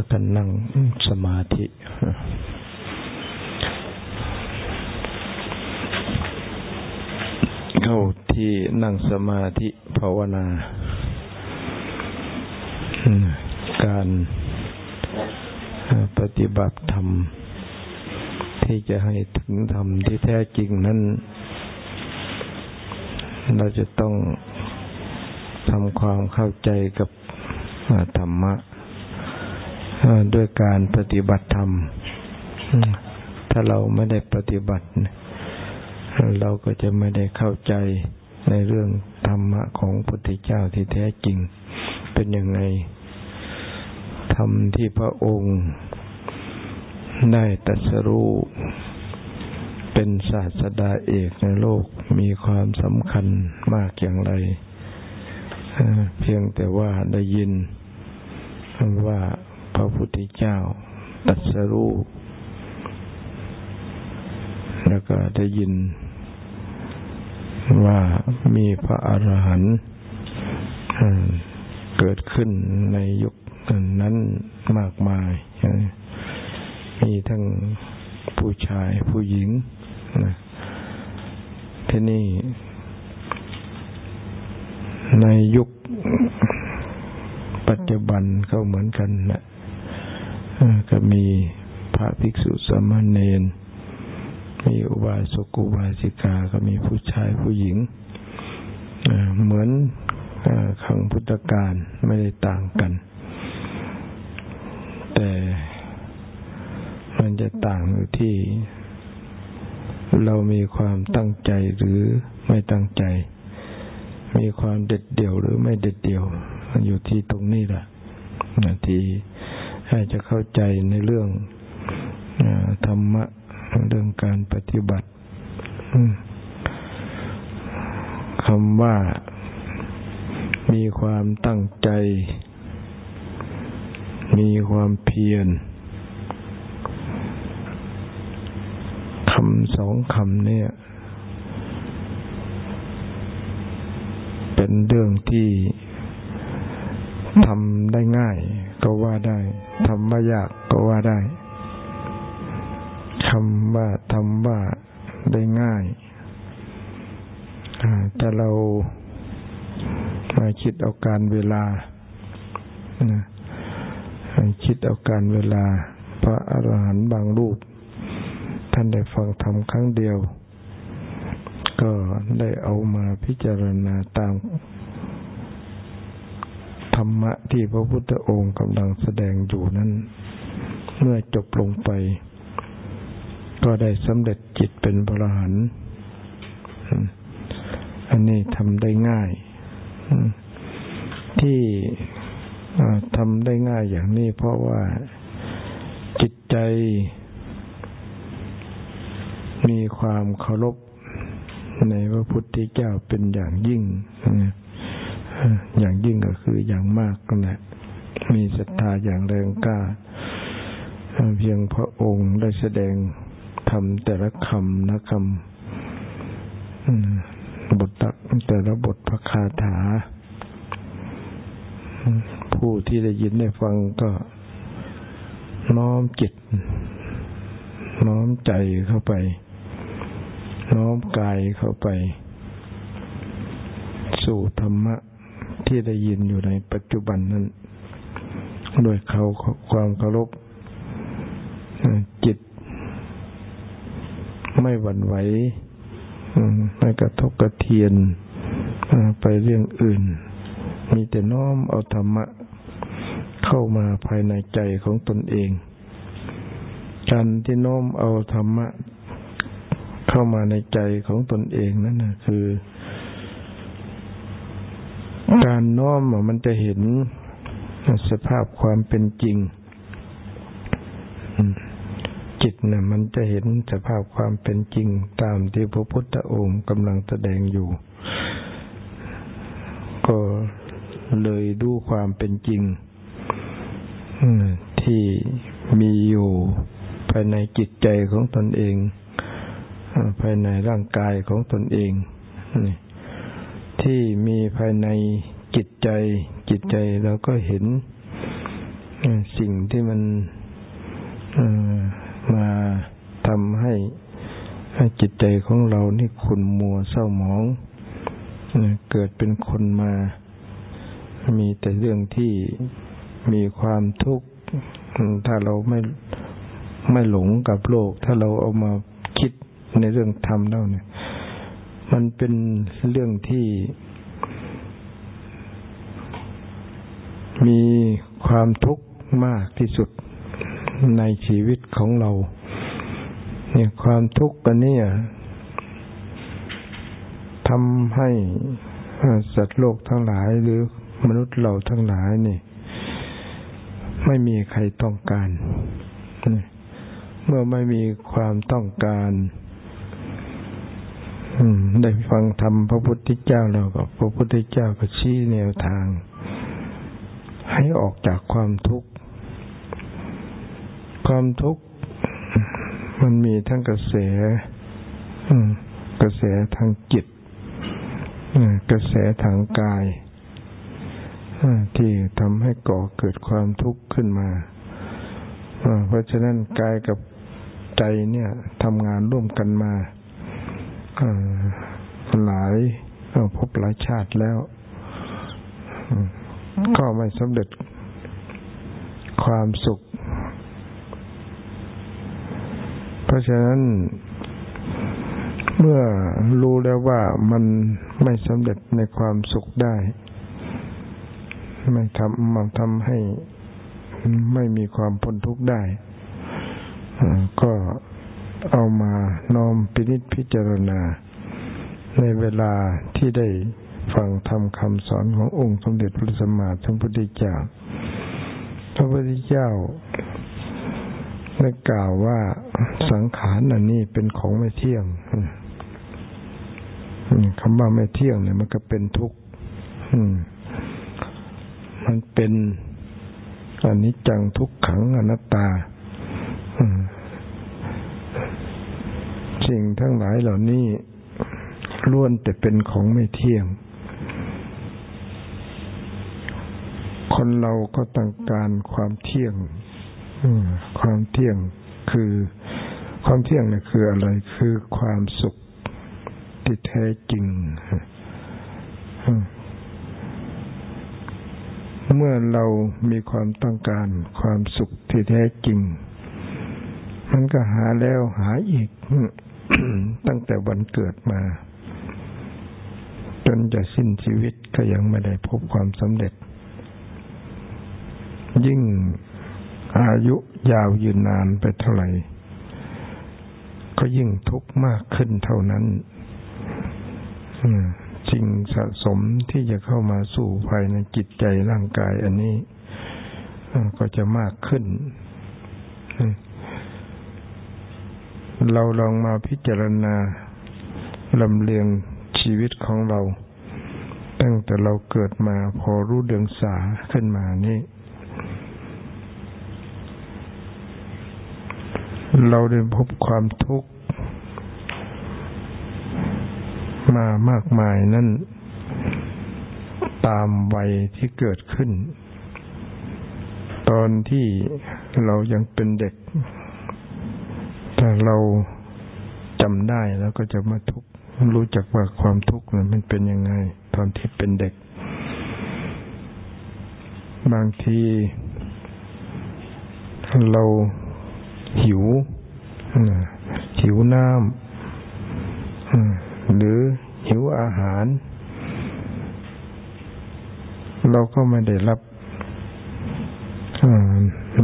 ากันนั่งสมาธิเข้าที่นั่งสมาธิภาวนา การปฏิบัติธรรม ที่จะให้ถึงธรรมที่แท้จริงนั้น เราจะต้องทำความเข้าใจกับธรรมะ ด้วยการปฏิบัติธรรม ถ้าเราไม่ได้ปฏิบัติ เราก็จะไม่ได้เข้าใจในเรื่องธรรมะของพระพุทธเจ้าที่แท้จริง เป็นยังไง ธรรมที่พระองค์ได้ตัสรู้เป็นศาสดาเอกในโลกมีความสำคัญมากอย่างไร เพียงแต่ว่าได้ยินว่า พระพุทธเจ้าตัสรู้ แล้วก็ได้ยินว่ามีพระอรหันต์เกิดขึ้นในยุคนั้นมากมาย มีทั้งผู้ชายผู้หญิงที่นี่ ในยุคปัจจุบันก็เหมือนกันนะ ก็มีพระภิกษุสามเณรมีอุบาสกอุบาสิกาก็มีผู้ชายผู้หญิงเหมือนขังพุทธการไม่ได้ต่างกัน แต่มันจะต่างอยู่ที่ เรามีความตั้งใจหรือไม่ตั้งใจ มีความเด็ดเดี่ยวหรือไม่เด็ดเดี่ยว มันอยู่ที่ตรงนี้แหละที่ จะเข้าใจในเรื่องธรรมะเรื่องการปฏิบัติคำว่ามีความตั้งใจ มีความเพียรคำสองคำเนี่ย เป็นเรื่องที่ทำได้ง่าย ก็ว่าได้ทำว่ยากก็ว่าได้คำว่าทำว่าได้ง่ายแต่เรามาคิดเอาการเวลาคิดเอาการเวลา พระอรหันต์บางรูป ท่านได้ฟังธรรมครั้งเดียว ก็ได้เอามาพิจารณาตาม รรมะที่พระพุทธองค์กำลังแสดงอยู่นั้น เมื่อจบลงไป ก็ได้สำเร็จจิตเป็นพระหันอันนี้ทำได้ง่าย ที่ทำได้ง่ายอย่างนี้เพราะว่าจิตใจ มีความเคารพในพระพุทธเจ้าเป็นอย่างยิ่ง อย่างยิ่งก็คืออย่างมากนั่นแหละมีศรัทธาอย่างแรงกล้า เพียงพระองค์ได้แสดงทำแต่ละคำนะคำบทแต่ละบทพระคาถา ผู้ที่ได้ยินได้ฟังก็น้อมจิต น้อมใจเข้าไป น้อมกายเข้าไป สู่ธรรมะ ที่ได้ยินอยู่ในปัจจุบันนั้นด้วยเขาความเคารพจิต ไม่หวั่นไหวไม่กระทบกระเทียนไปเรื่องอื่น มีแต่น้อมเอาธรรมะ เข้ามาภายในใจของตนเอง การที่น้อมเอาธรรมะ เข้ามาในใจของตนเองนั่นนะคือ การน้อมมันจะเห็นสภาพความเป็นจริง จิตนะ่ะ มันจะเห็นสภาพความเป็นจริง ตามที่พระพุทธองค์กำลังแสดงอยู่ ก็เลยดูความเป็นจริงที่มีอยู่ภายในจิตใจของตนเองภายในร่างกายของตนเองที่มีภายใน จิตใจ จิตใจเราก็เห็นสิ่งที่มันมาทำให้จิตใจของเรานี่ขุนมัวเศร้าหมองเกิดเป็นคนมา มีแต่เรื่องที่มีความทุกข์ ถ้าเราไม่ไม่หลงกับโลก ถ้าเราเอามาคิดในเรื่องธรรมแล้วเนี่ย มันเป็นเรื่องที่ มีความทุกข์มากที่สุดในชีวิตของเรา เนี่ยความทุกข์กันเนี่ยทำให้สัตว์โลกทั้งหลายหรือมนุษย์เราทั้งหลายนี่ ไม่มีใครต้องการ เมื่อไม่มีความต้องการได้ฟังธรรมพระพุทธเจ้าแล้วก็พระพุทธเจ้าก็ชี้แนวทาง ให้ออกจากความทุกข์ ความทุกข์มันมีทั้งกระแสกระแสทางจิตกระแสทางกายที่ทำให้ก่อเกิดความทุกข์ขึ้นมา เพราะฉะนั้นกายกับใจเนี่ยทำงานร่วมกันมาหลายพบหลายชาติแล้ว ก็ไม่สำเร็จความสุข เพราะฉะนั้นเมื่อรู้แล้วว่ามันไม่สำเร็จในความสุขได้ไม่ทำมันทำให้ไม่มีความพ้นทุกข์ได้ ก็เอามาน้อมพินิจพิจารณา ในเวลาที่ได้ ฟังทำคำสอนขององค์สมเด็จพระสัมมาสัมพุทธเจ้า พระพุทธเจ้าได้กล่าวว่าสังขารอันนี้เป็นของไม่เที่ยงคำว่าไม่เที่ยงเนี่ยมันก็เป็นทุกข์มันเป็นอันิจจังทุกขังอนัตตาสิ่งทั้งหลายเหล่านี้ล้วนแต่เป็นของไม่เที่ยง คนเราก็ต้องการความเที่ยงความเที่ยงคือ ความเที่ยงเนี่ยคืออะไรคือความสุขที่แท้จริงเมื่อเรามีความต้องการความสุขที่แท้จริง มันก็หาแล้วหาอีก ตั้งแต่วันเกิดมา จนจะสิ้นชีวิตก็ยังไม่ได้พบความสำเร็จ ยิ่งอายุยาวยืนนานไปเท่าไหร่ ก็ยิ่งทุกข์มากขึ้นเท่านั้นสิ่งสะสมที่จะเข้ามาสู่ภายในจิตใจร่างกายอันนี้ก็จะมากขึ้น เราลองมาพิจารณาลำเลียงชีวิตของเรา ตั้งแต่เราเกิดมาพอรู้เดืองสาขึ้นมานี่ เราได้พบความทุกข์มามากมายนั่น ตามวัยที่เกิดขึ้น ตอนที่เรายังเป็นเด็กถ้าเราจำได้แล้วก็จะมาทุกข์รู้จักว่าความทุกข์นั้นมันเป็นยังไง ตอนที่เป็นเด็ก บางที เรา หิวหิวน้ำหรือหิวอาหาร เราก็ไม่ได้รับ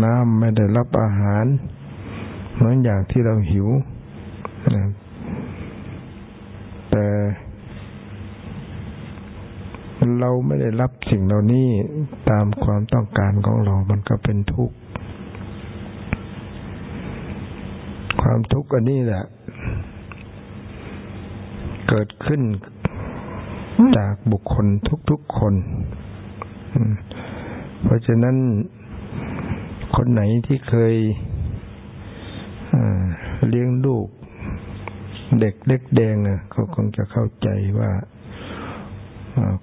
น้ำไม่ได้รับอาหาร เหมือนอย่างที่เราหิว แต่เราไม่ได้รับสิ่งเหล่านี้ตามความต้องการของเรา มันก็เป็นทุกข์ ความทุกข์อันนี้แหละ เกิดขึ้นจากบุคคลทุกๆคน เพราะฉะนั้นคนไหนที่เคยเลี้ยงลูก เด็กเล็กแดงนะเขาคงจะเข้าใจว่า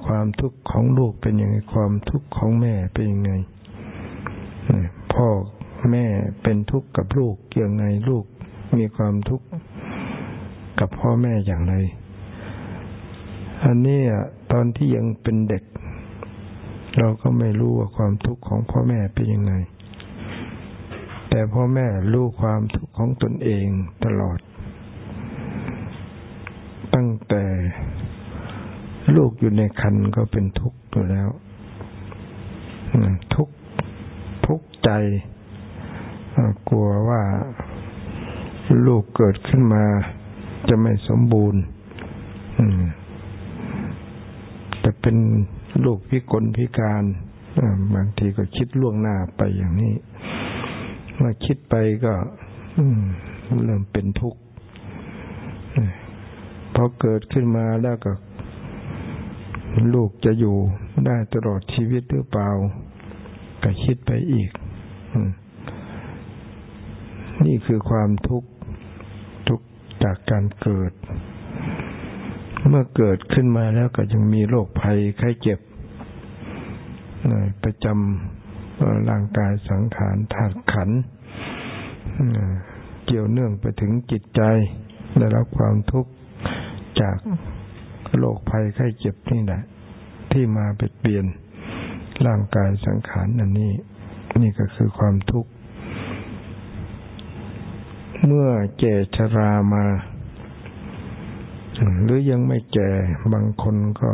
ความทุกข์ของลูกเป็นยังไง ความทุกข์ของแม่เป็นยังไงพ่อแม่เป็นทุกข์กับลูกยังไงลูก มีความทุกข์กับพ่อแม่อย่างไร อันนี้ตอนที่ยังเป็นเด็ก เราก็ไม่รู้ว่าความทุกข์ของพ่อแม่เป็นยังไง แต่พ่อแม่รู้ความทุกข์ของตนเองตลอด ตั้งแต่ลูกอยู่ในคันก็เป็นทุกข์อยู่แล้ว ทุกทุกใจกลัวว่า ลูกเกิดขึ้นมาจะไม่สมบูรณ์จะเป็นลูกพิกลพิการบางทีก็คิดล่วงหน้าไปอย่างนี้เมื่อคิดไปก็เริ่มเป็นทุกข์พอเกิดขึ้นมาแล้วก็ ลูกจะอยู่ได้ตลอดชีวิตหรือเปล่า ก็คิดไปอีก นี่คือความทุกข์ จากการเกิด เมื่อเกิดขึ้นมาแล้วก็ยังมีโรคภัยไข้เจ็บประจำร่างกายสังขารธาตุขันเกี่ยวเนื่องไปถึงจิตใจได้รับความทุกข์จากโรคภัยไข้เจ็บนี่แหละ ที่มาเปลี่ยนร่างกายสังขารนันนี้ นี่ก็คือความทุกข์ เมื่อแก่ชรามา หรือยังไม่แก่บางคนก็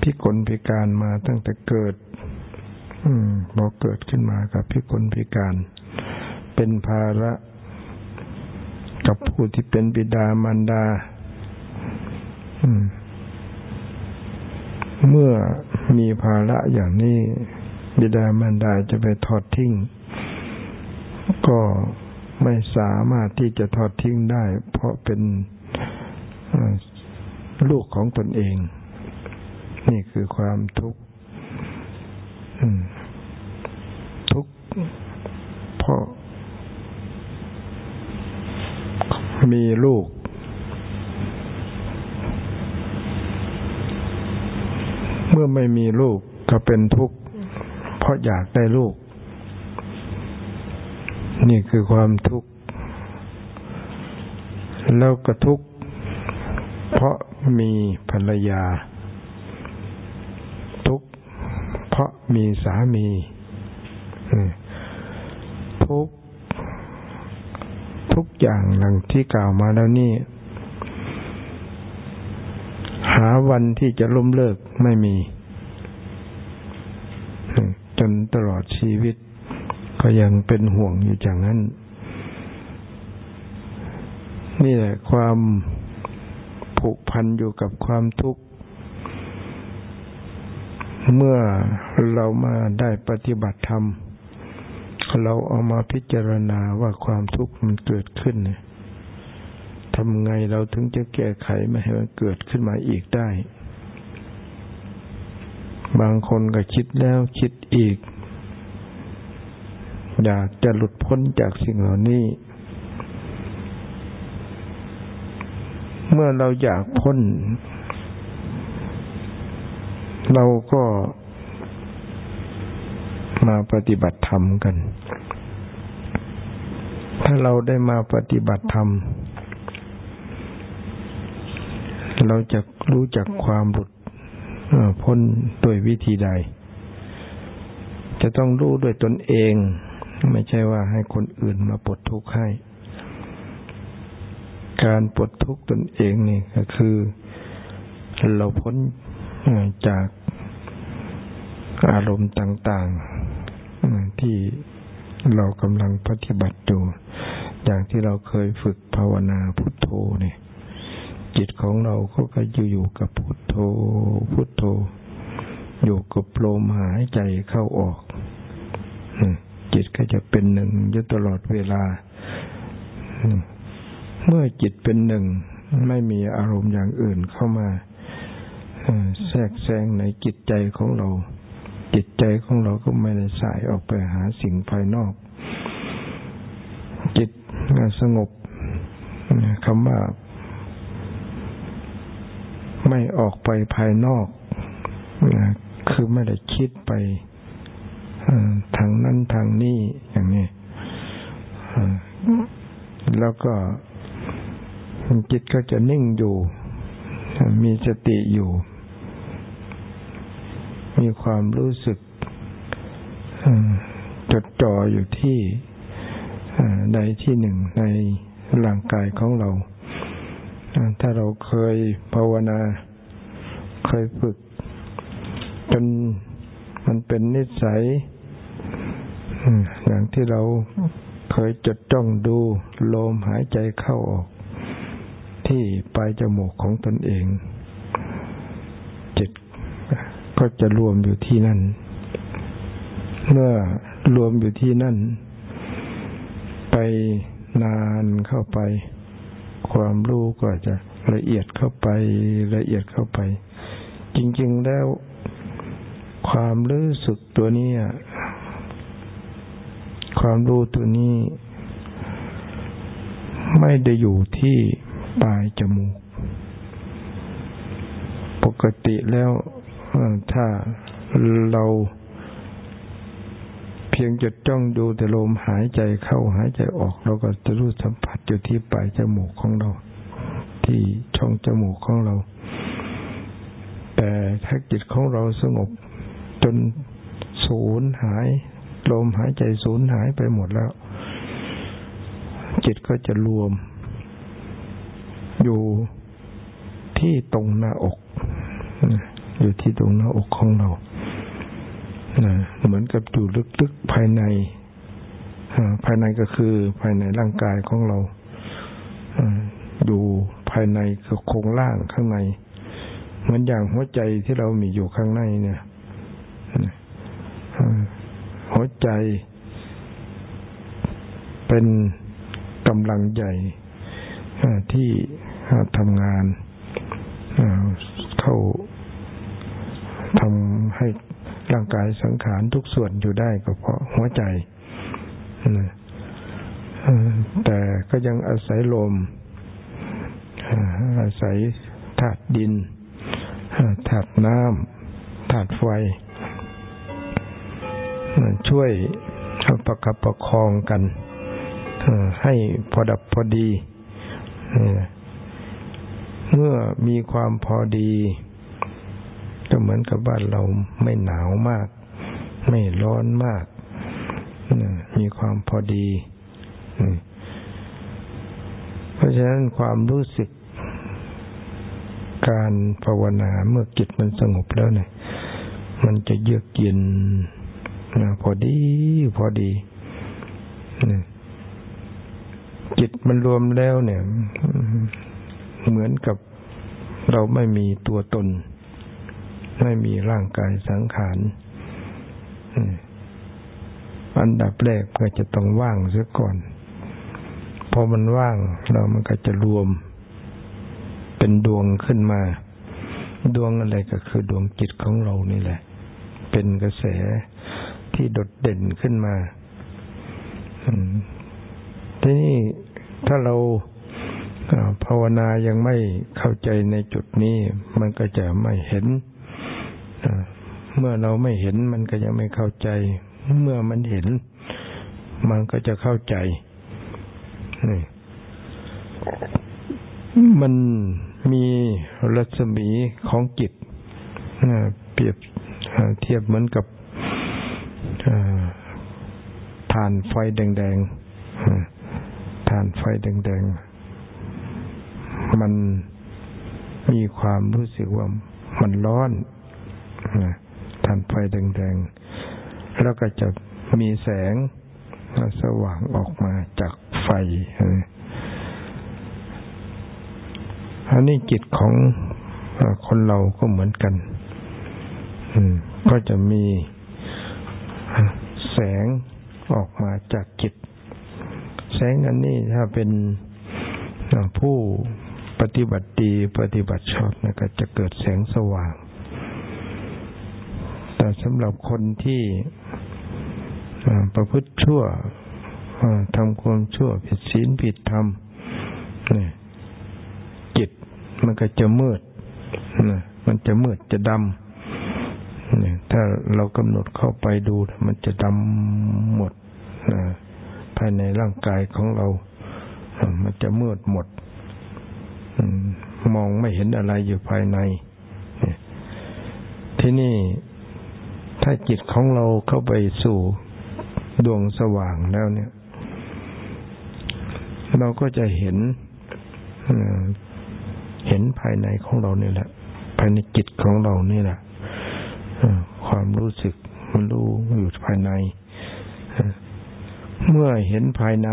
พิกลพิการมาตั้งแต่เกิด อืมพอเกิดขึ้นมากับพิกลพิการ เป็นภาระกับผู้ที่เป็นบิดามารดา อืมเมื่อมีภาระอย่างนี้ บิดามารดาจะไปทอดทิ้ง ก็ ไม่สามารถที่จะทอดทิ้งได้ เพราะเป็นลูกของตนเอง นี่คือความทุกข์ทุกข์เพราะมีลูก เมื่อไม่มีลูกก็เป็นทุกข์เพราะอยากได้ลูก นี่คือความทุกข์ แล้วก็ทุกข์ เพราะมีภรรยา ทุกข์ เพราะมีสามี ทุกทุกอย่างหลังที่กล่าวมาแล้วนี่ หาวันที่จะล้มเลิกไม่มี จนตลอดชีวิต ก็ยังเป็นห่วงอยู่อย่างนั้น นี่แหละความผูกพันอยู่กับความทุกข์ เมื่อเรามาได้ปฏิบัติธรรม เราเอามาพิจารณาว่าความทุกข์มันเกิดขึ้นทำไงเราถึงจะแก้ไขไม่ให้มันเกิดขึ้นมาอีกได้ บางคนก็คิดแล้วคิดอีก อยากจะหลุดพ้นจากสิ่งเหล่านี้ เมื่อเราอยากพ้น เราก็มาปฏิบัติธรรมกัน ถ้าเราได้มาปฏิบัติธรรม เราจะรู้จักความหลุดพ้นโดยวิธีใด จะต้องรู้ด้วยตนเอง ไม่ใช่ว่าให้คนอื่นมาปลดทุกข์ให้ การปลดทุกข์ตนเองนี่ก็คือ เราพ้นจากอารมณ์ต่างๆที่เรากำลังปฏิบัติอยู่ อย่างที่เราเคยฝึกภาวนาพุทโธเนี่ย จิตของเราก็ก็อยู่อยู่กับพุทโธ พุทโธ อยู่กับลมหายใจเข้าออก จิตก็จะเป็นหนึ่งอยู่ตลอดเวลา เมื่อจิตเป็นหนึ่ง ไม่มีอารมณ์อย่างอื่นเข้ามาแทรกแซงในจิตใจของเรา จิตใจของเราก็ไม่ได้สายออกไปหาสิ่งภายนอก จิตสงบคำว่า ไม่ออกไปภายนอก คือไม่ได้คิดไป ทางนั้นทางนี้อย่างนี้แล้วก็จิตก็จะนิ่งอยู่ มีสติอยู่ มีความรู้สึกจดจ่ออยู่ที่ใดที่หนึ่งในร่างกายของเรา ถ้าเราเคยภาวนา เคยฝึก จน มันเป็นนิสัยอย่างที่เราเคยจดจ้องดูลมหายใจเข้าออก ที่ปลายจมูกของตนเอง จิตก็จะรวมอยู่ที่นั่น เมื่อรวมอยู่ที่นั่น ไปนานเข้าไป ความรู้ก็จะละเอียดเข้าไปละเอียดเข้าไป จริง ๆ แล้ว ความรู้สึกตัวนี้ความรู้ตัวนี้ ไม่ได้อยู่ที่ปลายจมูก ปกติแล้วถ้าเราเพียงจดจ้องดูแต่ลมหายใจเข้าหายใจออก เราก็จะรู้สัมผัสอยู่ที่ปลายจมูกของเรา ที่ช่องจมูกของเรา แต่ถ้าจิตของเราสงบ จนสูญหาย ลมหายใจสูญหายไปหมดแล้ว จิตก็จะรวม อยู่ที่ตรงหน้าอก อยู่ที่ตรงหน้าอกของเราเหมือนกับอยู่ลึกๆภายในภายในก็คือภายในร่างกายของเราอยู่ภายในคือโครงล่างข้างใน เหมือนอย่างหัวใจที่เรามีอยู่ข้างในเนี่ย หัวใจเป็นกำลังใหญ่ที่ทำงานเข้าทำให้ร่างกายสังขารทุกส่วนอยู่ได้ก็เพราะหัวใจแต่ก็ยังอาศัยลม อาศัยธาตุดินธาตุน้ำธาตุไฟ ช่วยประคับประคองกันให้พอดับพอดีเมื่อมีความพอดี ก็เหมือนกับบ้านเราไม่หนาวมาก ไม่ร้อนมากมีความพอดีเพราะฉะนั้นความรู้สึกการภาวนาเมื่อจิตมันสงบแล้วเนี่ย มันจะเยือกเย็น พอดีพอดีจิตมันรวมแล้วเนี่ย เหมือนกับเราไม่มีตัวตน ไม่มีร่างกายสังขารอันดับแรกก็จะต้องว่างเสียก่อน พอมันว่างเรามันก็จะรวม เป็นดวงขึ้นมา ดวงอะไรก็คือดวงจิตของเรานี่แหละ เป็นกระแส ที่โดดเด่นขึ้นมาทีนี้ถ้าเราภาวนายังไม่เข้าใจในจุดนี้ มันก็จะไม่เห็นเมื่อเราไม่เห็นมันก็ยังไม่เข้าใจ เมื่อมันเห็น มันก็จะเข้าใจนี่มันมีรัศมีของจิตเปรียบเทียบเหมือนกับ ฐานไฟแดงๆฐานไฟแดงๆ มันมีความรู้สึกว่ามันร้อนฐานไฟแดงๆ แล้วก็จะมีแสงสว่างออกมาจากไฟ อันนี้จิตของคนเราก็เหมือนกัน ก็จะมี แสงออกมาจากจิต แสงอันนี้ถ้าเป็นผู้ปฏิบัติดีปฏิบัติชอบนะก็จะเกิดแสงสว่าง แต่สำหรับคนที่ประพฤติชั่วทำความชั่วผิดศีลผิดธรรมนี่จิตมันก็จะมืดมันจะมืดจะดำ ถ้าเรากำหนดเข้าไปดู มันจะดำหมดภายในร่างกายของเรา มันจะมืดหมดมองไม่เห็นอะไรอยู่ภายในที่นี่ถ้าจิตของเราเข้าไปสู่ดวงสว่างแล้วเนี่ย เราก็จะเห็นเห็นภายในของเราเนี่ยแหละ ภายในจิตของเรานี่แหละ ความรู้สึกมันรู้อยู่ภายใน เมื่อเห็นภายใน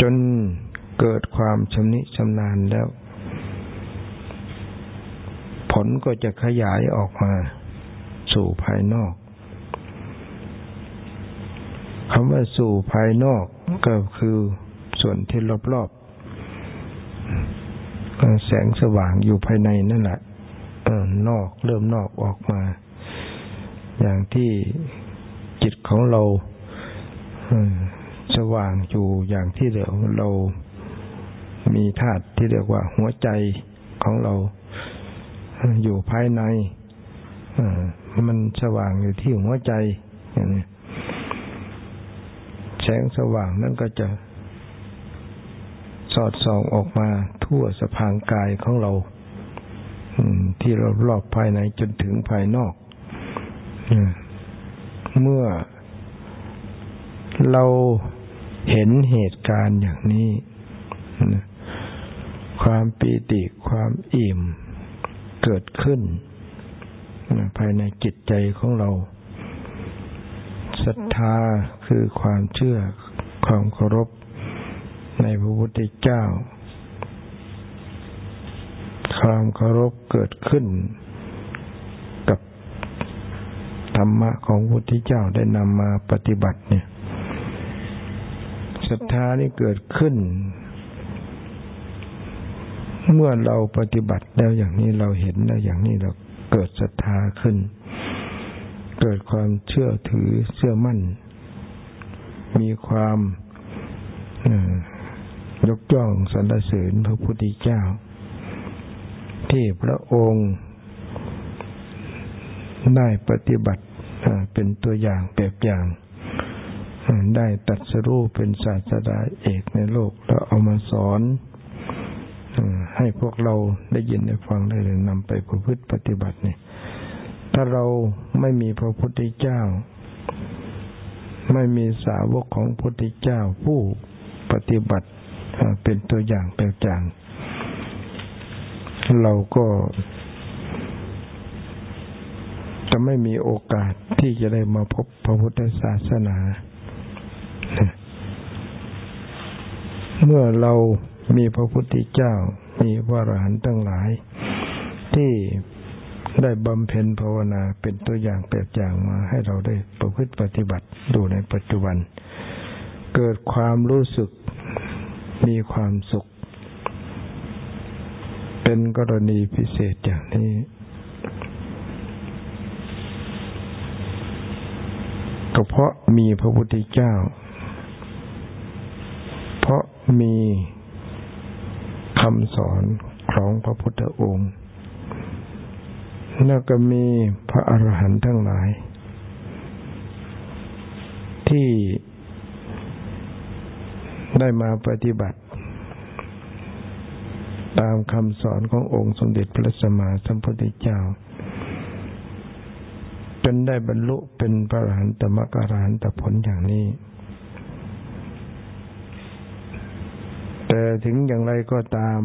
จนเกิดความชำนิชำนาญแล้ว ผลก็จะขยายออกมาสู่ภายนอกคำว่าสู่ภายนอกก็คือส่วนที่รอบๆแสงสว่างอยู่ภายในนั่นแหละ นอก เริ่มนอกออกมา อย่างที่จิตของเราสว่างอยู่อย่างที่เดียวเรามีธาตุที่เรียกว่าหัวใจของเราอยู่ภายในมันสว่างอยู่ที่หัวใจอย่างนี้แสงสว่างนั่นก็จะสอดส่องออกมาทั่วสะพางกายของเรา ที่รอบรอบภายในจนถึงภายนอกเมื่อเราเห็นเหตุการณ์อย่างนี้ ความปีติความอิ่มเกิดขึ้น ภายในจิตใจของเราศรัทธาคือความเชื่อความเคารพในพระพุทธเจ้า ความเคารพเกิดขึ้น กับธรรมะของพุทธเจ้าได้นำมาปฏิบัติเนี่ยศรัทธานี่เกิดขึ้น เมื่อเราปฏิบัติแล้วอย่างนี้เราเห็นแล้วอย่างนี้เราเกิดศรัทธาขึ้น เกิดความเชื่อถือเชื่อมั่น มีความยกย่องสรรเสริญพระพุทธเจ้า ที่พระองค์ได้ปฏิบัติเป็นตัวอย่างแบบอย่างได้ตัดสรู้เป็นศาสดาเอกในโลก แล้วเอามาสอนให้พวกเราได้ยินได้ฟังได้เลยนำไปประพฤติปฏิบัติเนี่ยถ้าเราไม่มีพระพุทธเจ้า ไม่มีสาวกของพระพุทธเจ้าผู้ปฏิบัติเป็นตัวอย่างแปลจาง เราก็จะไม่มีโอกาสที่จะได้มาพบพระพุทธศาสนา เมื่อเรามีพระพุทธเจ้า มีวรหันตั้งหลาย ที่ได้บำเพ็ญภาวนาเป็นตัวอย่างแบบอย่างมาให้เราได้ประพฤติปฏิบัติดูในปัจจุบัน เกิดความรู้สึกมีความสุข เป็นกรณีพิเศษอย่างนี้ก็เพราะมีพระพุทธเจ้า เพราะมีคำสอนของพระพุทธองค์ แล้วก็มีพระอรหันต์ทั้งหลาย ที่ได้มาปฏิบัติ ตามคำสอนขององค์สมเด็จพระสัมมาสัมพุทธเจ้า จนได้บรรลุเป็นพระอรหันตมรรคอรหันตผลอย่างนี้ แต่ถึงอย่างไรก็ตาม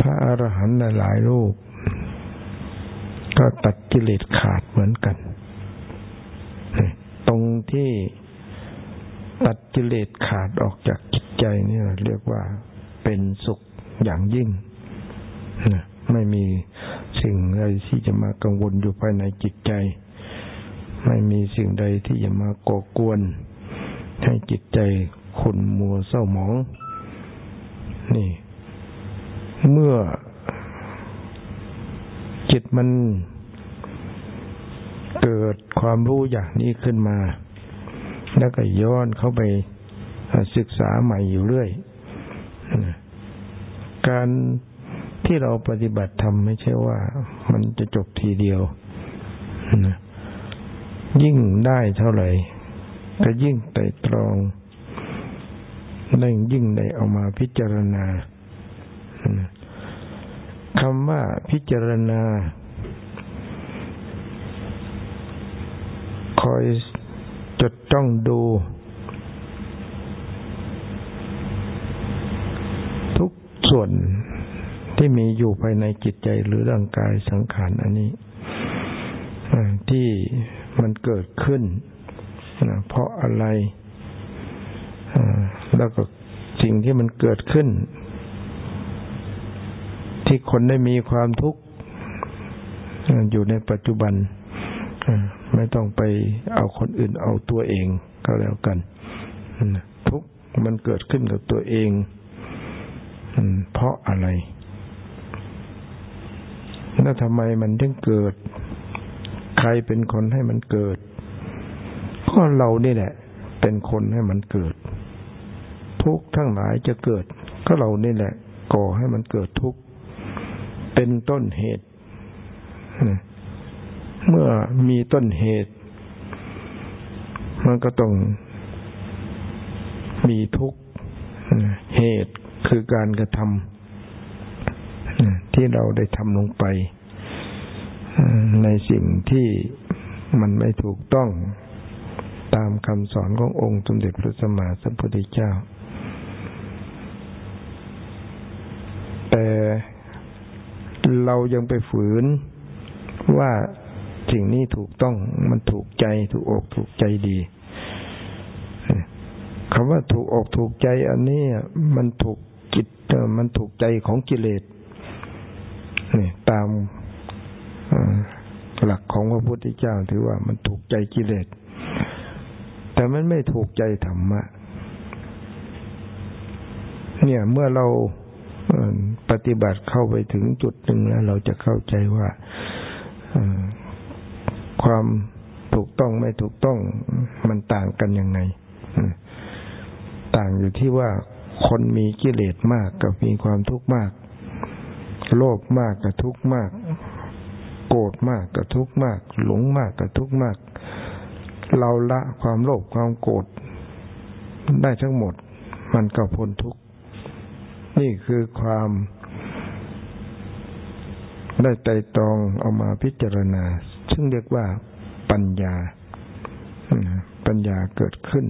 พระอรหันต์หลายรูป ก็ตัดกิเลสขาดเหมือนกัน ตรงที่ตัดกิเลสขาดออกจากจิตใจนี่เรียกว่า เป็นสุขอย่างยิ่งไม่มีสิ่งใดที่จะมากังวลอยู่ภายในจิตใจ ไม่มีสิ่งใดที่จะมาก่อกวน ให้จิตใจขุ่นมัวเศร้าหมอง นี่ เมื่อจิตมันเกิดความรู้อย่างนี้ขึ้นมา แล้วก็ย้อนเข้าไปศึกษาใหม่อยู่เรื่อย การที่เราปฏิบัติธรรมไม่ใช่ว่า มันจะจบทีเดียวนะยิ่งได้เท่าไหร่ก็ยิ่งไต่ตรองได้ยิ่งได้เอามาพิจารณาคำว่าพิจารณา คอยจดจ้องดู ทุก ส่วนที่มีอยู่ภายในจิตใจหรือร่างกายสังขารอันนี้ที่มันเกิดขึ้นเพราะอะไรแล้วก็สิ่งที่มันเกิดขึ้น ที่คนได้มีความทุกข์อยู่ในปัจจุบันไม่ต้องไปเอาคนอื่นเอาตัวเองก็แล้วกันทุกมันเกิดขึ้นกับตัวเอง เพราะอะไร แล้วทำไมมันถึงเกิด ใครเป็นคนให้มันเกิดก็เรานี่แหละ เป็นคนให้มันเกิด ทุกทั้งหลายจะเกิด ก็เรานี่แหละ ก่อให้มันเกิดทุกเป็นต้นเหตุเมื่อมีต้นเหตุ มันก็ต้องมีทุกเหตุ คือการกระทำที่เราได้ทำลงไปในสิ่งที่มันไม่ถูกต้องตามคำสอนขององค์สมเด็จพระสัมมาสัมพุทธเจ้า แต่เรายังไปฝืนว่าสิ่งนี้ถูกต้องมันถูกใจถูกอกถูกใจดีคำว่าถูกอกถูกใจอันนี้มันถูก มันถูกใจของกิเลสนี่ตามหลักของพระพุทธเจ้าถือว่ามันถูกใจกิเลส แต่มันไม่ถูกใจธรรมะ เนี่ย เมื่อเราปฏิบัติเข้าไปถึงจุดหนึ่งแล้ว เราจะเข้าใจว่าความถูกต้องไม่ถูกต้องมันต่างกันยังไง ต่างอยู่ที่ว่า คนมีกิเลสมากกับมีความทุกข์มาก โลภมากกับทุกข์มาก โกรธมากกับทุกข์มาก หลงมากกับทุกข์มาก เราละความโลภความโกรธได้ทั้งหมด มันก็พ้นทุกข์ นี่คือความได้ใจตรองเอามาพิจารณา ซึ่งเรียกว่าปัญญา ปัญญาเกิดขึ้น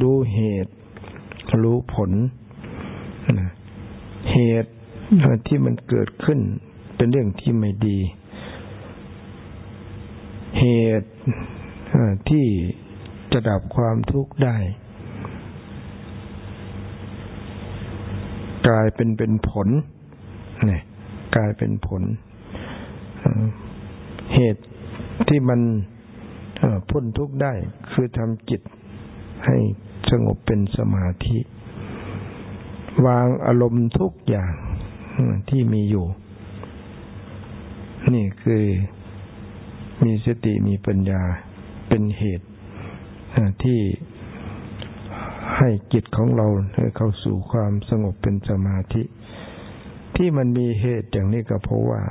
รู้เหตุ รู้ผลเหตุที่มันเกิดขึ้น เป็นเรื่องที่ไม่ดี เหตุที่จะดับความทุกข์ได้ กลายเป็นเป็นผลเนี่ยกลายเป็นผล เหตุที่มันพ้นทุกข์ได้ คือทำจิตให้ สงบเป็นสมาธิ วางอารมณ์ทุกอย่างที่มีอยู่ นี่คือมีสติมีปัญญาเป็นเหตุที่ให้จิตของเราให้เข้าสู่ความสงบเป็นสมาธิ ที่มันมีเหตุอย่างนี้ก็เพราะว่า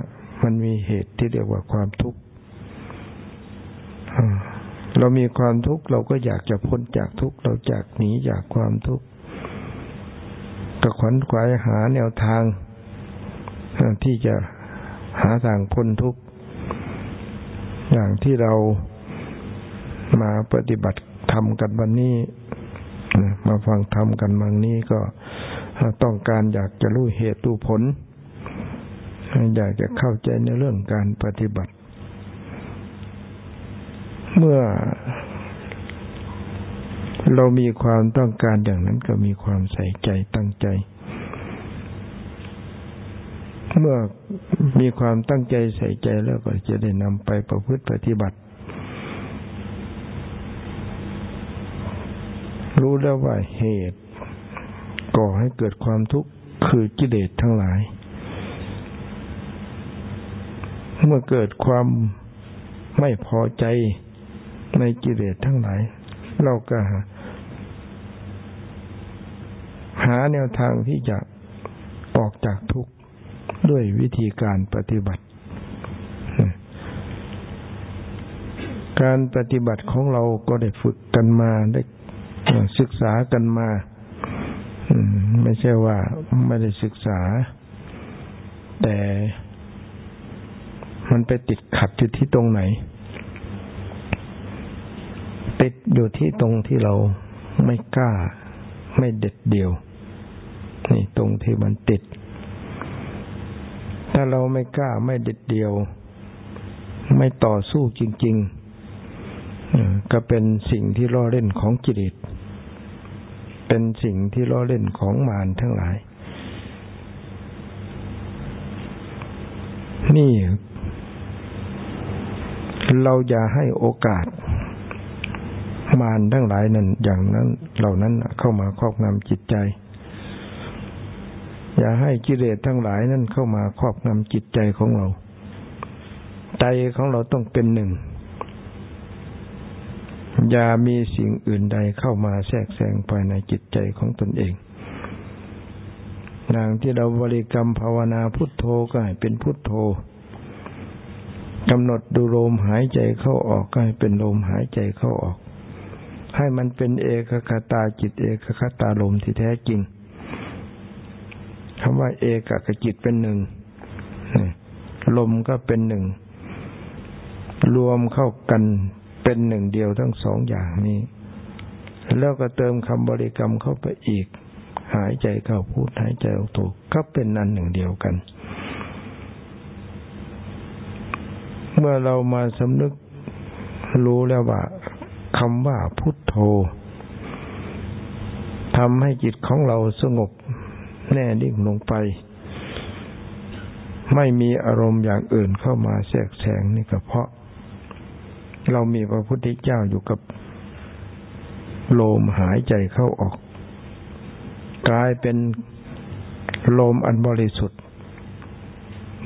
มันมีเหตุที่เรียกว่าความทุกข์ เรามีความทุกข์เราก็อยากจะพ้นจากทุกข์เราจากหนีจากความทุกข์ก็ขวัญขวายหาแนวทางที่จะหาทางพ้นทุกข์อย่างที่เรามาปฏิบัติทำกันวันนี้มาฟังทำกันบางนี้ก็ต้องการอยากจะรู้เหตุรู้ผล อยากจะเข้าใจในเรื่องการปฏิบัติ เมื่อเรามีความต้องการอย่างนั้นก็มีความใส่ใจตั้งใจ เมื่อมีความตั้งใจใส่ใจแล้วก็จะได้นำไปประพฤติปฏิบัติ รู้แล้วว่าเหตุ ก่อให้เกิดความทุกข์คือกิเลสทั้งหลาย เมื่อเกิดความไม่พอใจ ในกิเลสทั้งหลาย เราก็หาหาแนวทางที่จะออกจากทุกข์ด้วยวิธีการปฏิบัติ การปฏิบัติของเราก็ได้ฝึกกันมาได้ศึกษากันมาไม่ใช่ว่าไม่ได้ศึกษา แต่มันไปติดขัดอยู่ที่ตรงไหน ติดอยู่ที่ตรงที่เราไม่กล้า ไม่เด็ดเดี่ยว นี่ตรงที่มันติด ถ้าเราไม่กล้าไม่เด็ดเดี่ยว ไม่ต่อสู้จริง ๆ ก็เป็นสิ่งที่ล่อเล่นของจิตเป็นสิ่งที่ล่อเล่นของมารทั้งหลาย นี่ เราอย่าให้โอกาส มารทั้งหลายนั้นอย่างนั้นเหล่านั้นเข้ามาครอบงำจิตใจ อย่าให้กิเลสทั้งหลายนั้นเข้ามาครอบงำจิตใจของเรา ใจของเราต้องเป็นหนึ่ง อย่ามีสิ่งอื่นใดเข้ามาแทรกแซงภายในจิตใจของตนเองนางที่เราบริกรรมภาวนาพุทโธก็ให้เป็นพุทโธกำหนดดูลมหายใจเข้าออกก็ให้เป็นลมหายใจเข้าออก ให้มันเป็นเอกคตาจิตเอกคตาลมที่แท้จริงคำว่าเอกกจิตเป็นหนึ่งลมก็เป็นหนึ่ง รวมเข้ากันเป็นหนึ่งเดียวทั้งสองอย่างนี้ แล้วก็เติมคำบริกรรมเข้าไปอีก หายใจเข้าพูดหายใจออกถูกก็เป็นนันหนึ่งเดียวกัน เมื่อเรามาสำนึกรู้แล้วว่า คำว่าพุทโธทำให้จิตของเราสงบแน่นิ่งลงไป ไม่มีอารมณ์อย่างอื่นเข้ามาแทรกแซงนี่ก็เพราะ เรามีพระพุทธเจ้าอยู่กับลมหายใจเข้าออก กลายเป็นลมอันบริสุทธิ์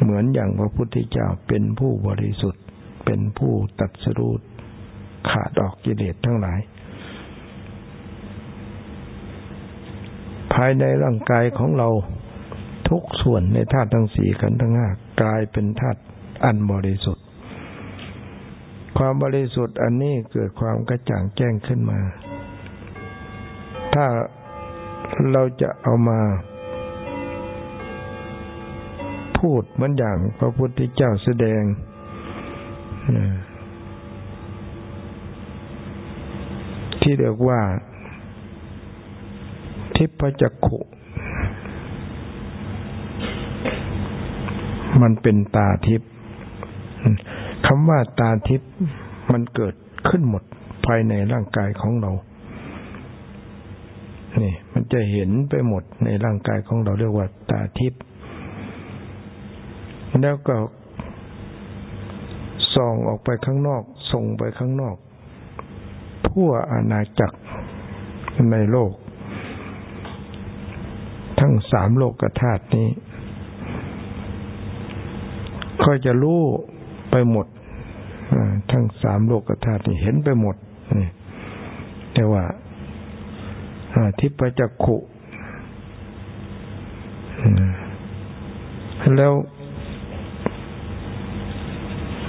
เหมือนอย่างพระพุทธเจ้าเป็นผู้บริสุทธิ์ เป็นผู้ตัดสรูด ขาดออกกิเลสทั้งหลาย ภายในร่างกายของเราทุกส่วนในธาตุทั้งสี่ขันธ์ทั้งห้ากลายเป็นธาตุอันบริสุทธิ์ ความบริสุทธิ์อันนี้เกิดความกระจ่างแจ้งขึ้นมา ถ้าเราจะเอามาพูดเหมือนอย่างพระพุทธเจ้าแสดง ที่เรียกว่า ทิพจักขุ มันเป็นตาทิพย์คำว่าตาทิพย์มันเกิดขึ้นหมดภายในร่างกายของเรา นี่ มันจะเห็นไปหมดในร่างกายของเราเรียกว่า ตาทิพย์แล้วก็ส่องออกไปข้างนอก ส่งไปข้างนอก ทั่วอาณาจักรในโลก ทั้งสามโลกธาตุนี้ก็จะรู้ไปหมดทั้งสามโลกธาตุนี่เห็นไปหมดแต่ว่าทิพจักขุแล้ว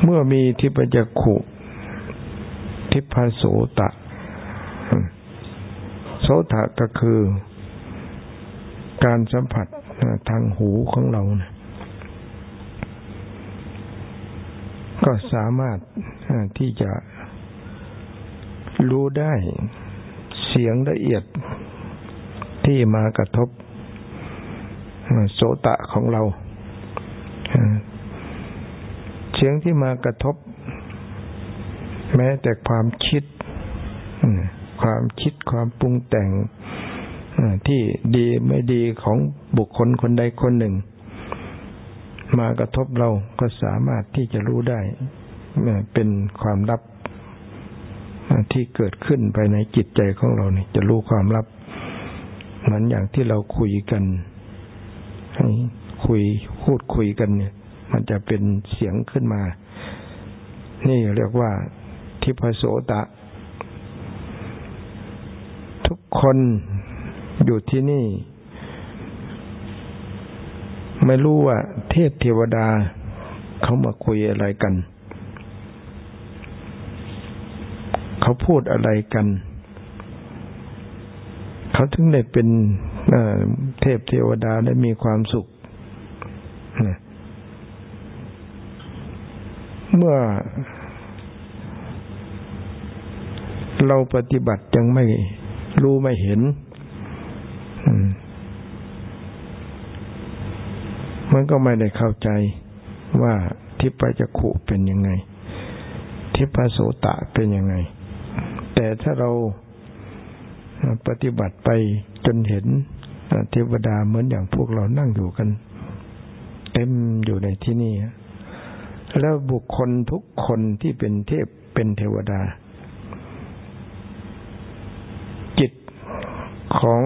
เมื่อมีทิพจักขุ ทิพโสตะ โสตะก็คือ การสัมผัสทางหูของเรานะก็สามารถที่จะรู้ได้เสียงละเอียดที่มากระทบโสตะของเรา เสียงที่มากระทบ แม้แต่ความคิดความคิดความปรุงแต่งที่ดีไม่ดีของบุคคลคนใดคนหนึ่ง มากระทบเราก็สามารถที่จะรู้ได้เป็นความลับที่เกิดขึ้นภายในจิตใจของเราเนี่ยจะรู้ความลับเหมือนอย่างที่เราคุยกันคุยพูดคุยกันเนี่ย มันจะเป็นเสียงขึ้นมา นี่เรียกว่า ทิพโสตะ ทุกคนอยู่ที่นี่ ไม่รู้ว่าเทพเทวดาเขามาคุยอะไรกัน เขาพูดอะไรกัน เขาถึงได้เป็นเทพเทวดาได้มีความสุข เมื่อ เราปฏิบัติยังไม่รู้ไม่เห็นมันก็ไม่ได้เข้าใจว่าทิพจักขุเป็นยังไง ทิพโสตะเป็นยังไง แต่ถ้าเราปฏิบัติไปจนเห็นเทวดาเหมือนอย่างพวกเรานั่งอยู่กัน เต็มอยู่ในที่นี่แล้วบุคคลทุกคนที่เป็นเทพเป็นเทวดา จิต ของ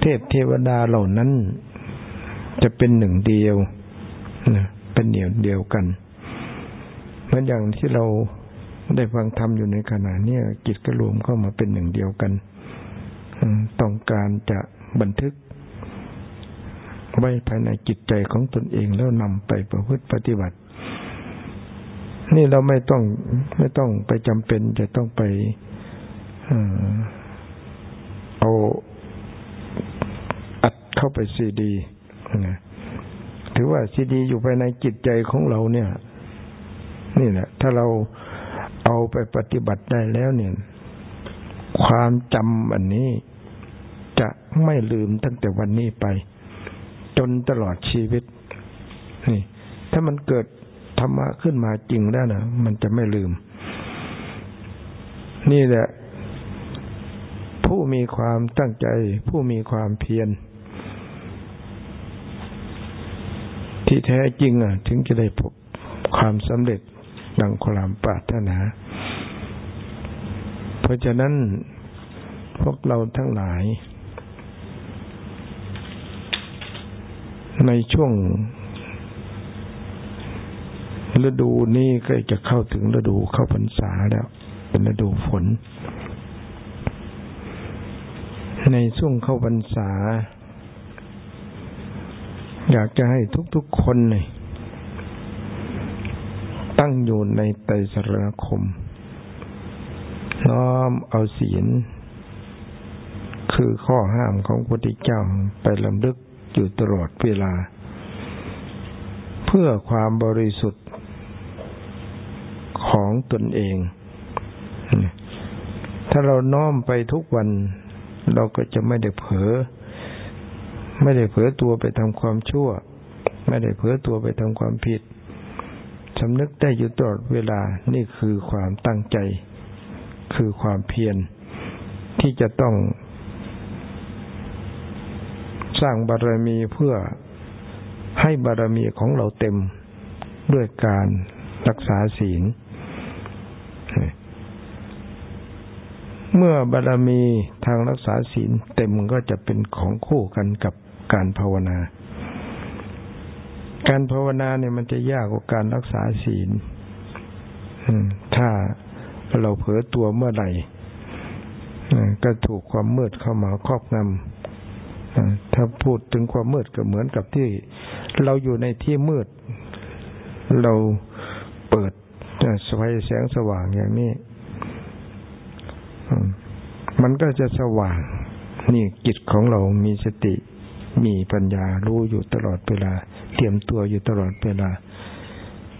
เทพเทวดาเหล่านั้น จะเป็นหนึ่งเดียวนะเป็นเดียวเดียวกันเหมือนอย่างที่เราได้ฟังธรรมอยู่ในขณะนี้จิตก็รวมเข้ามาเป็นหนึ่งเดียวกันต้องการจะบันทึก ไว้ภายในจิตใจของตนเองแล้วนำไปประพฤติปฏิบัติ นี่เราไม่ต้องไม่ต้องไปจำเป็นจะต้องไป เอาอัดเข้าไปซีดีนะถือว่าซีดีอยู่ภายในจิตใจของเราเนี่ย นี่แหละ ถ้าเราเอาไปปฏิบัติได้แล้วเนี่ย ความจำอันนี้จะไม่ลืมตั้งแต่วันนี้ไป จนตลอดชีวิต นี่ ถ้ามันเกิดธรรมะขึ้นมาจริงแล้วนะมันจะไม่ลืม นี่แหละ ผู้มีความตั้งใจ ผู้มีความเพียรที่แท้จริงอะ ถึงจะได้พบความสำเร็จดังความปรารถนา เพราะฉะนั้นพวกเราทั้งหลาย ในช่วงฤดูนี้ก็จะเข้าถึงฤดูเข้าพรรษาแล้ว เป็นฤดูฝน ในช่วงเข้าพรรษา อยากจะให้ทุกๆคนเลยตั้งอยู่ในไตรสรณคม น้อมเอาศีล คือข้อห้ามของพระพุทธเจ้าไปลำลึกอยู่ตลอดเวลา เพื่อความบริสุทธิ์ของตนเอง ถ้าเราน้อมไปทุกวัน เราก็จะไม่ได้เผลอไม่ได้เผลอตัวไปทำความชั่ว ไม่ได้เผลอตัวไปทำความผิดสำนึกได้อยู่ตลอดเวลานี่คือความตั้งใจ คือความเพียรที่จะต้อง สร้างบารมีเพื่อให้บารมีของเราเต็มด้วยการรักษาศีล เมื่อบารมีทางรักษาศีลเต็มก็จะเป็นของคู่กันกับการภาวนา การภาวนาเนี่ยมันจะยากกว่าการรักษาศีลถ้าเราเผลอตัวเมื่อไหร่ก็ถูกความมืดเข้ามาครอบงำถ้าพูดถึงความมืดก็เหมือนกับที่ เราอยู่ในที่มืด เราเปิดสไฟแสงสว่างอย่างนี้ มันก็จะสว่าง นี่จิตของเรามีสติ มีปัญญารู้อยู่ตลอดเวลา เตรียมตัวอยู่ตลอดเวลา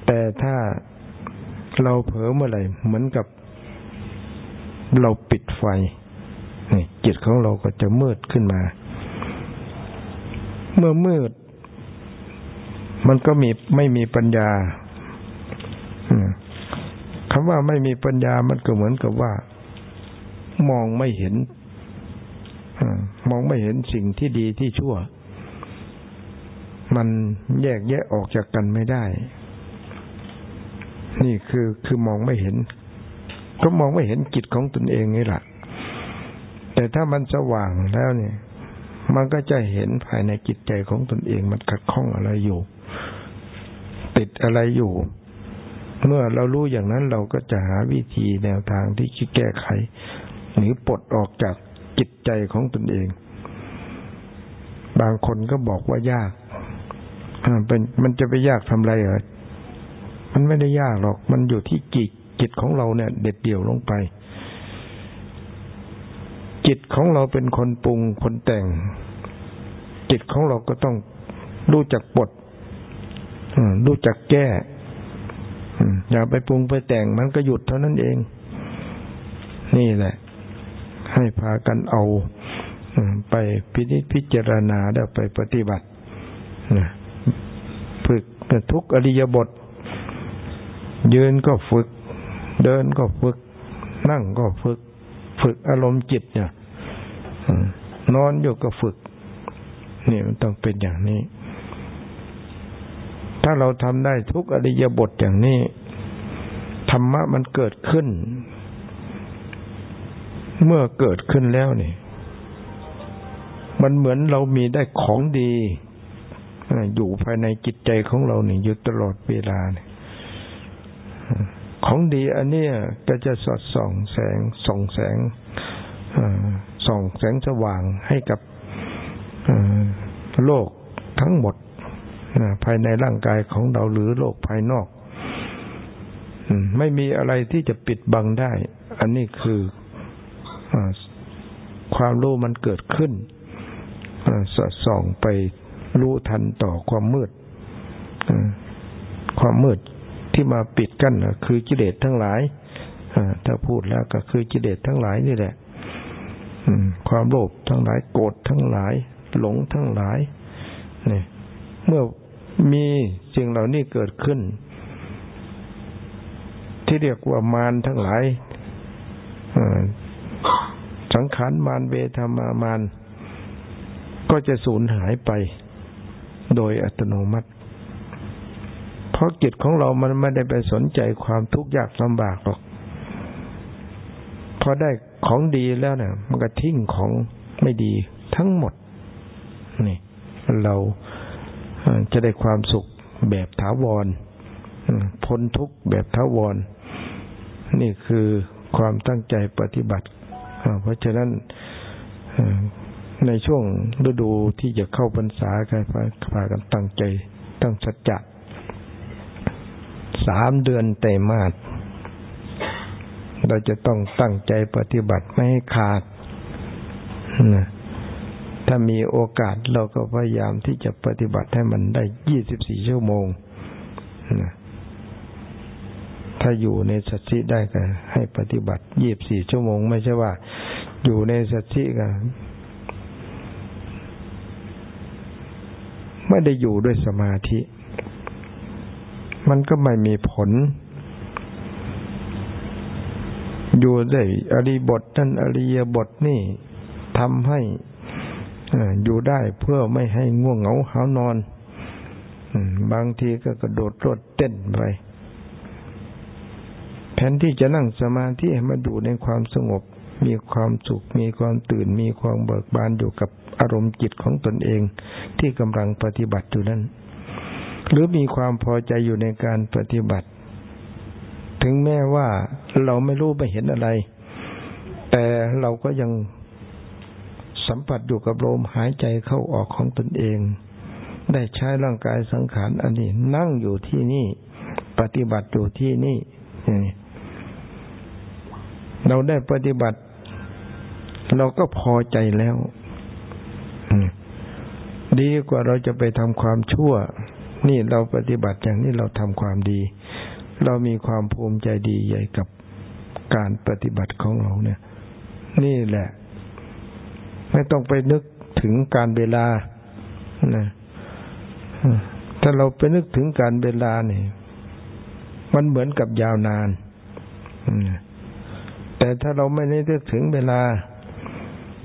แต่ถ้าเราเผลอเมื่อไหร่เหมือนกับเราปิดไฟนี่จิตของเราก็จะมืดขึ้นมา เมื่อมืด มันก็มีไม่มีปัญญาคำว่าไม่มีปัญญามันก็เหมือนกับว่า มองไม่เห็นมองไม่เห็นสิ่งที่ดีที่ชั่ว มันแยกแยะออกจากกันไม่ได้ นี่คือคือมองไม่เห็น ก็มองไม่เห็นจิตของตนเองนี่แหละแต่ถ้ามันสว่างแล้วเนี่ย มันก็จะเห็นภายในจิตใจของตนเองมันขัดข้องอะไรอยู่ ติดอะไรอยู่ เมื่อเรารู้อย่างนั้นเราก็จะหาวิธีแนวทางที่จะแก้ไข หรือปลดออกจากจิตใจของตนเอง บางคนก็บอกว่ายากเป็นมันจะไปยากทำไรเหรอมันไม่ได้ยากหรอก มันอยู่ที่จิตจิตของเราเนี่ย เด็ดเดี่ยวลงไป จิตของเราเป็นคนปรุงคนแต่ง จิตของเราก็ต้องรู้จักปลดรู้จักแก้อย่าไปปรุงไปแต่งมันก็หยุดเท่านั้นเอง นี่แหละ ให้พากันเอาไปพิจิตพิจารณาแล้วไปปฏิบัติฝึกทุกอริยบท ยืนก็ฝึก เดินก็ฝึก นั่งก็ฝึก ฝึกอารมณ์จิตเนี่ยนอนอยู่ก็ฝึกนี่มันต้องเป็นอย่างนี้ ถ้าเราทำได้ทุกอริยบทอย่างนี้ ธรรมะมันเกิดขึ้น เมื่อเกิดขึ้นแล้วนี่ มันเหมือนเรามีได้ของดีอยู่ภายในจิตใจของเราเนี่ยอยู่ตลอดเวลาเนี่ยของดีอันเนี้ยก็จะสอดส่องแสงส่องแสงส่องแสงสว่างให้กับโลกทั้งหมดภายในร่างกายของเราหรือโลกภายนอกไม่มีอะไรที่จะปิดบังได้ อันนี้คือ ความรู้มันเกิดขึ้นสอดส่องไปรู้ทันต่อความมืดความมืดที่มาปิดกั้นคือกิเลสทั้งหลายถ้าพูดแล้วก็คือกิเลสทั้งหลายนี่แหละความโลภทั้งหลายโกรธทั้งหลาย หลงทั้งหลายนี่เมื่อมีสิ่งเหล่านี้เกิดขึ้น ที่เรียกว่ามารทั้งหลาย สังขารมารเวทมามารก็จะสูญหายไปโดยอัตโนมัติ เพราะจิตของเรามันไม่ได้ไปสนใจความทุกข์ยากลำบากหรอก พอได้ของดีแล้วเนี่ยมันก็ทิ้งของไม่ดีทั้งหมด นี่ เราจะได้ความสุขแบบถาวรพ้นทุกข์แบบถาวร นี่คือความตั้งใจปฏิบัติ เพราะฉะนั้นในช่วงฤดูที่จะเข้าพรรษาใครพากันตั้งใจ ตั้งสัจจะสามเดือนเตมาสเราจะต้องตั้งใจปฏิบัติไม่ให้ขาดนะถ้ามีโอกาสเราก็พยายามที่จะปฏิบัติให้มันได้ยี่สิบสี่ชั่วโมงนะ ถ้าอยู่ในสัจจิได้ก็ให้ปฏิบัติยี่บสี่ชั่วโมง ไม่ใช่ว่า อยู่ในสัจจิก็ไม่ได้อยู่ด้วยสมาธิ มันก็ไม่มีผล อยู่ได้อริบทนั่นอริยบทนี่ทำให้อยู่ได้เพื่อไม่ให้ง่วงเหงาหานอน บางทีก็กระโดดโลดเต้นไป แทนที่จะนั่งสมาธิให้มาดูในความสงบ มีความสุข มีความตื่น มีความเบิกบานอยู่กับอารมณ์จิตของตนเอง ที่กำลังปฏิบัติอยู่นั้น หรือมีความพอใจอยู่ในการปฏิบัติ ถึงแม้ว่าเราไม่รู้ไม่เห็นอะไร แต่เราก็ยังสัมผัสอยู่กับลมหายใจเข้าออกของตนเอง ได้ใช้ร่างกายสังขารอันนี้ นั่งอยู่ที่นี่ ปฏิบัติอยู่ที่นี่ เราได้ปฏิบัติ เราก็พอใจแล้ว ดีกว่าเราจะไปทำความชั่ว นี่เราปฏิบัติอย่างนี้เราทำความดี เรามีความภูมิใจดีใหญ่กับการปฏิบัติของเราเนี่ย นี่แหละ ไม่ต้องไปนึกถึงการเวลานะถ้าเราไปนึกถึงการเวลาเนี่ยมันเหมือนกับยาวนาน แต่ถ้าเราไม่ได้นึกถึงเวลา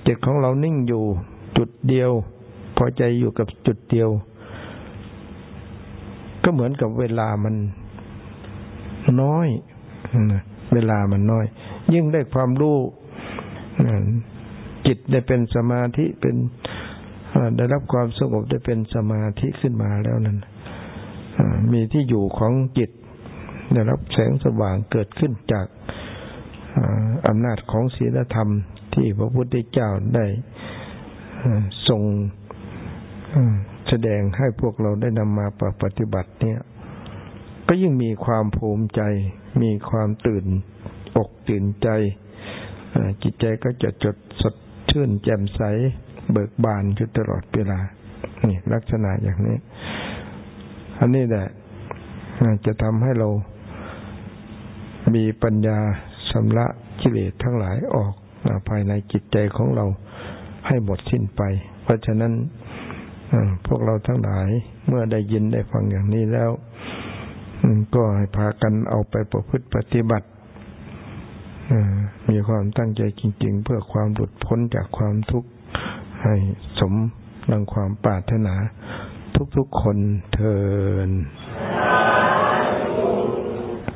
จิตของเรานิ่งอยู่ จุดเดียว พอใจอยู่กับจุดเดียว ก็เหมือนกับเวลามันน้อยเวลามันน้อย ยิ่งได้ความรู้จิตได้เป็นสมาธิเป็นได้รับความสงบได้เป็นสมาธิขึ้นมาแล้วนั้นมีที่อยู่ของจิตได้รับแสงสว่างเกิดขึ้นจาก อำนาจของศีลธรรมที่พระพุทธเจ้าได้ทรงแสดงให้พวกเราได้นำมาปฏิบัติเนี่ย ก็ยิ่งมีความภูมิใจ มีความตื่นอกตื่นใจ จิตใจก็จะจดสดชื่นแจ่มใส เบิกบานอยู่ตลอดเวลานี่ลักษณะอย่างนี้ อันนี้แหละจะทำให้เรามีปัญญา ชำระกิเลสทั้งหลายออกภายในจิตใจของเราให้หมดสิ้นไป เพราะฉะนั้นพวกเราทั้งหลายเมื่อได้ยินได้ฟังอย่างนี้แล้ว ก็ให้พากันเอาไปประพฤติปฏิบัติมีความตั้งใจจริง ๆ เพื่อความหลุดพ้นจากความทุกข์ให้สมดังความปรารถนาทุกๆคนเทิน